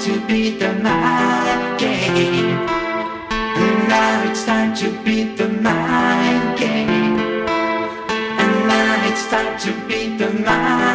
to beat the mind game. and Now it's time to beat the mind game. And now it's time to beat the mind.